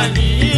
Fika